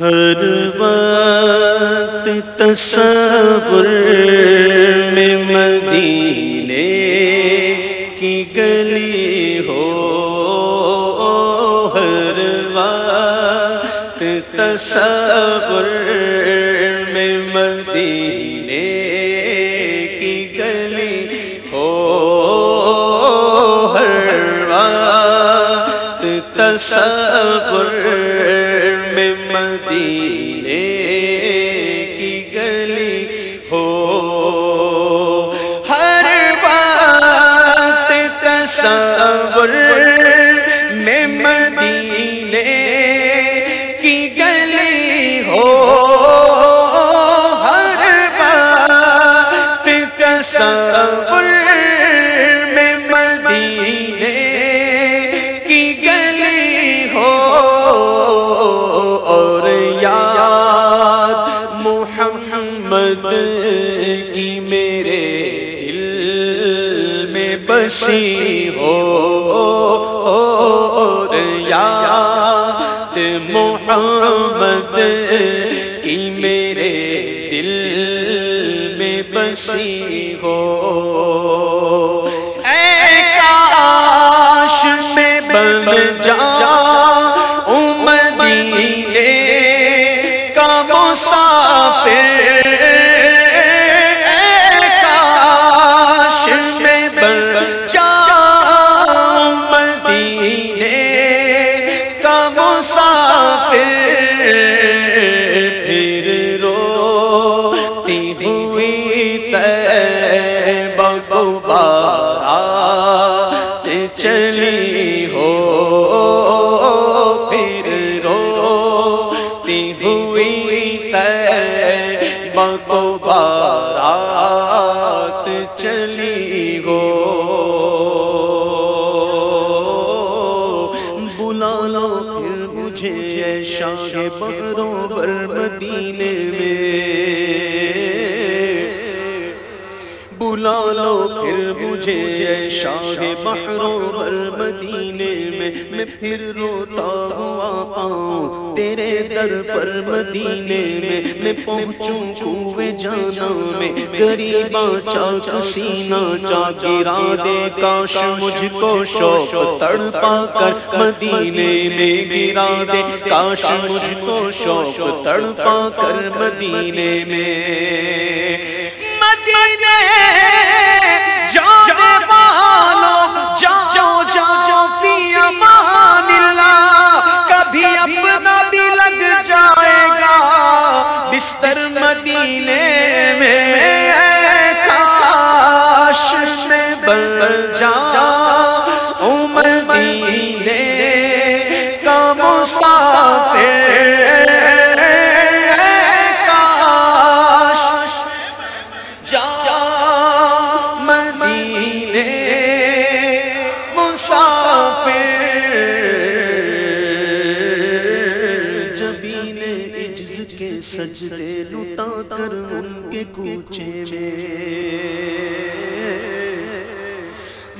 ہر وقت تصور میں مدینے کی گلی ہو، ہر وقت تصور میں مدینے کی گلی ہو، ہر وقت تصور میں مدینے ہوئی۔ پھر مجھے اے شاہ بحروں بر مدینے میں میں پھر روتا ہوا آؤں۔ تیرے در پر مدینے میں میں پہنچوں کوئے جانا میں۔ غریباں چاک سینہ چا گرا دے کاش مجھ کو شوق تڑپا کر مدینے میں گرا دے۔ کاش مجھ کو شوق تڑپا کر مدینے میں۔ مدینے جانے سجدے کر ان کے کوچے میں۔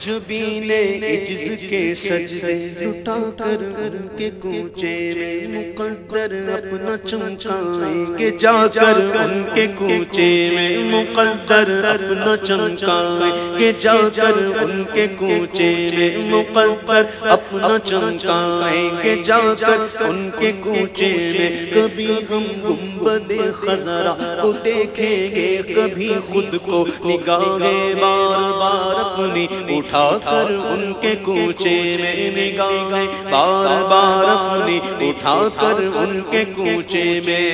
جبین عجز کے سجدے لٹا کر ان کے کوچے میں۔ مقدر اپنا چمکائیں گے جا کر ان کے کوچے میں۔ مقدر اپنا چمکائیں گے جا کر ان کے کوچے میں مقدر، اپنا چمکائیں گے جا کر ان کے کوچے میں۔ کبھی ہم گنبد خزرہ کو دیکھیں گے، کبھی خود کو نگاہیں بار بار اپنی اٹھا کر ان کے کوچے میں نگاہیں۔ بار بار اپنی اٹھا کر ان کے کوچے میں۔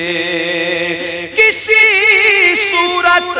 کسی صورت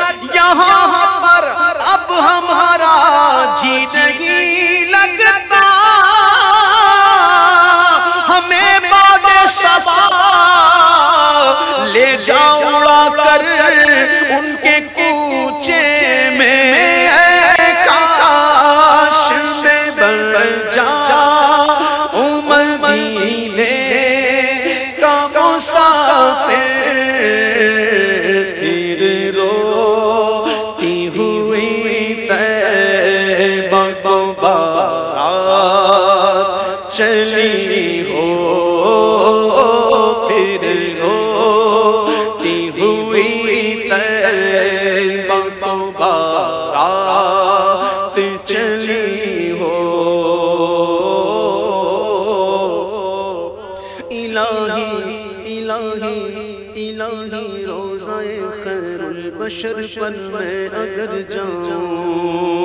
خیر پر میں اگر جاؤں۔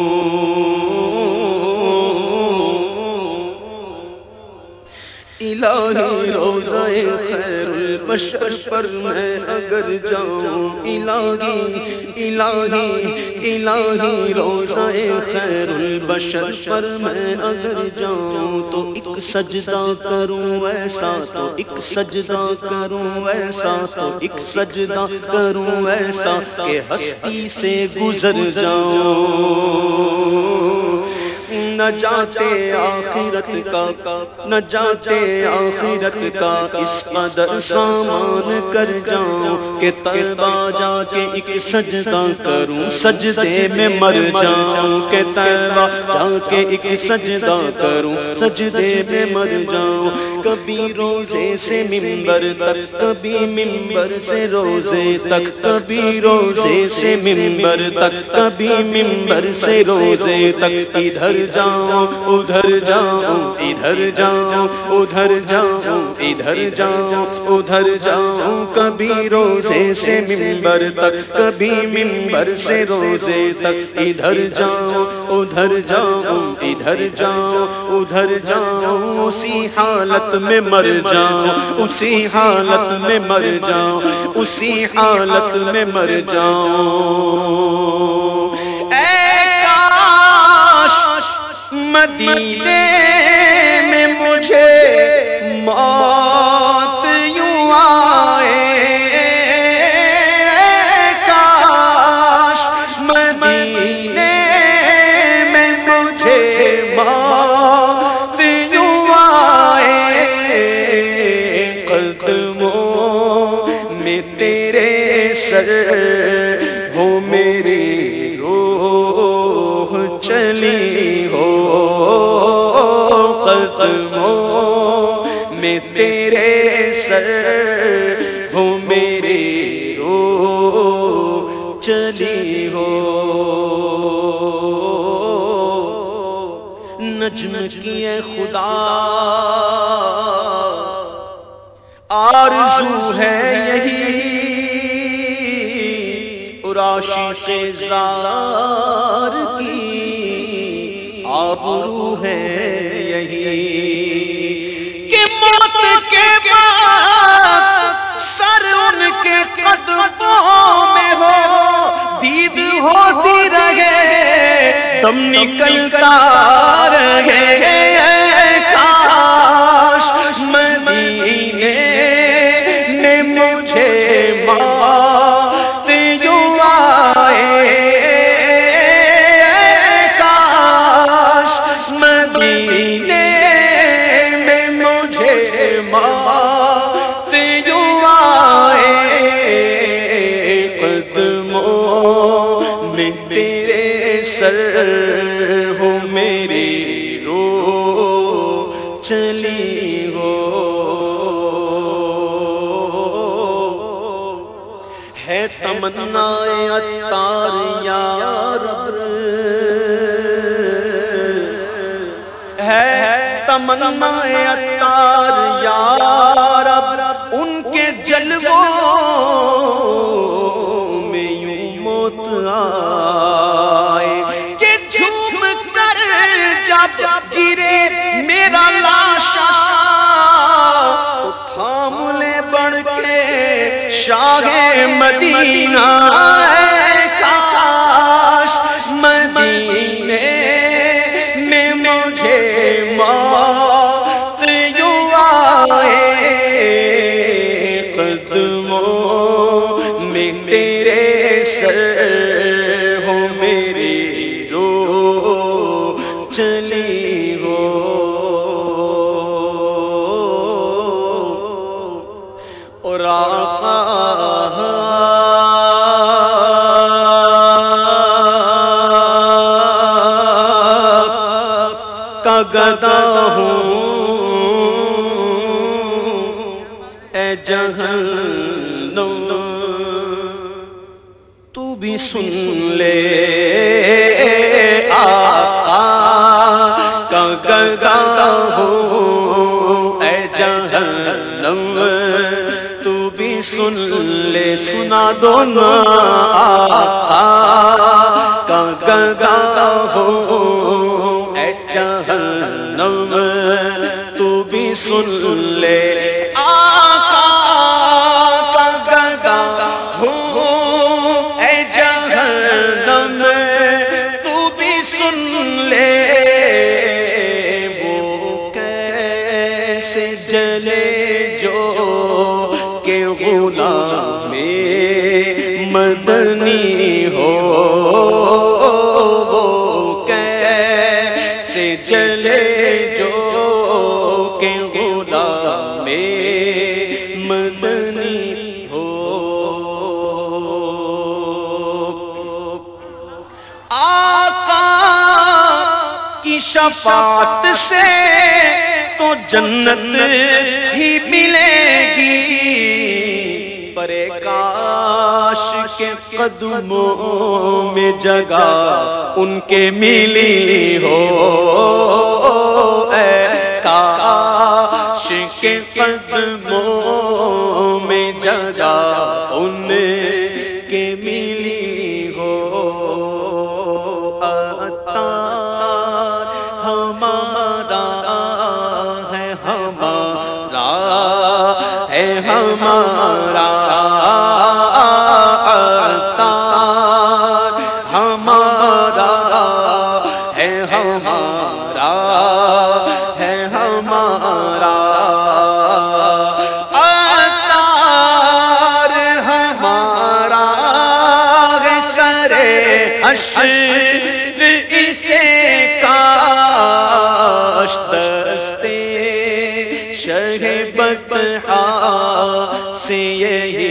الہی روزہ خیر البشر پر میں اگر جاؤں، الہی الہی الہی روزہ خیر البشر پر میں اگر جاؤں تو ایک سجدہ کروں ایسا، تو ایک سجدہ کروں ایسا، تو ایک سجدہ کروں ایسا کہ ہستی سے گزر جاؤں۔ نہ جاتے آخرت کا، نہ جاتے آخرت کا۔ اس قدر سامان کر جاؤں کہ طیبہ جا کے ایک سجدہ کروں، سجدے میں مر جاؤں کہ طیبہ جا کے ایک سجدہ کروں، سجدے میں مر جاؤں۔ کبھی روزے سے ممبر تک، کبھی ممبر سے روزے تک، کبھی روزے سے ممبر تک، کبھی ممبر سے روزے تک۔ ادھر جاؤں، ادھر جاؤں ادھر جاؤں ادھر جاؤں ادھر جاؤں ادھر جاؤں۔ کبھی روزے سے ممبر تک، کبھی ممبر سے روزے تک۔ ادھر جاؤں ادھر جاؤں ادھر جاؤں ادھر جاؤں۔ اسی حالت میں مر جاؤں، اسی حالت میں مر جاؤں، اسی حالت میں مر جاؤں۔ مدینے سر، ہو میری رو چلی ہو۔ نجم کیے خدا۔ آرزو ہے یہی۔ راشی زار کی آبرو ہے یہی۔ موت کے بعد سر ان کے قدموں میں ہو، دید ہوتی رہے، تم نکلتا رہے کاش، مدینے نے مجھے بات رو چلی ہو۔ ہے تمنا اتار یا رب۔ ہے تمنا اتار یا رب۔ ان کے جلووں میں یوں موت آئے۔ کہ جھوم کر جب گرے میرا مدینہ گدا ہوں اے جہنم تو بھی سن لے آقا کا گدا ہوں اے جہنم تو بھی سن لے سنا دو نا آقا کا گدا ہوں سن لے شفاعت سے تو جنت ہی ملے گی۔ پرے کاش کے قدموں میں جگہ ان کے ملی ہو۔ اے کاش کے قدم شہ بتہا سے یہی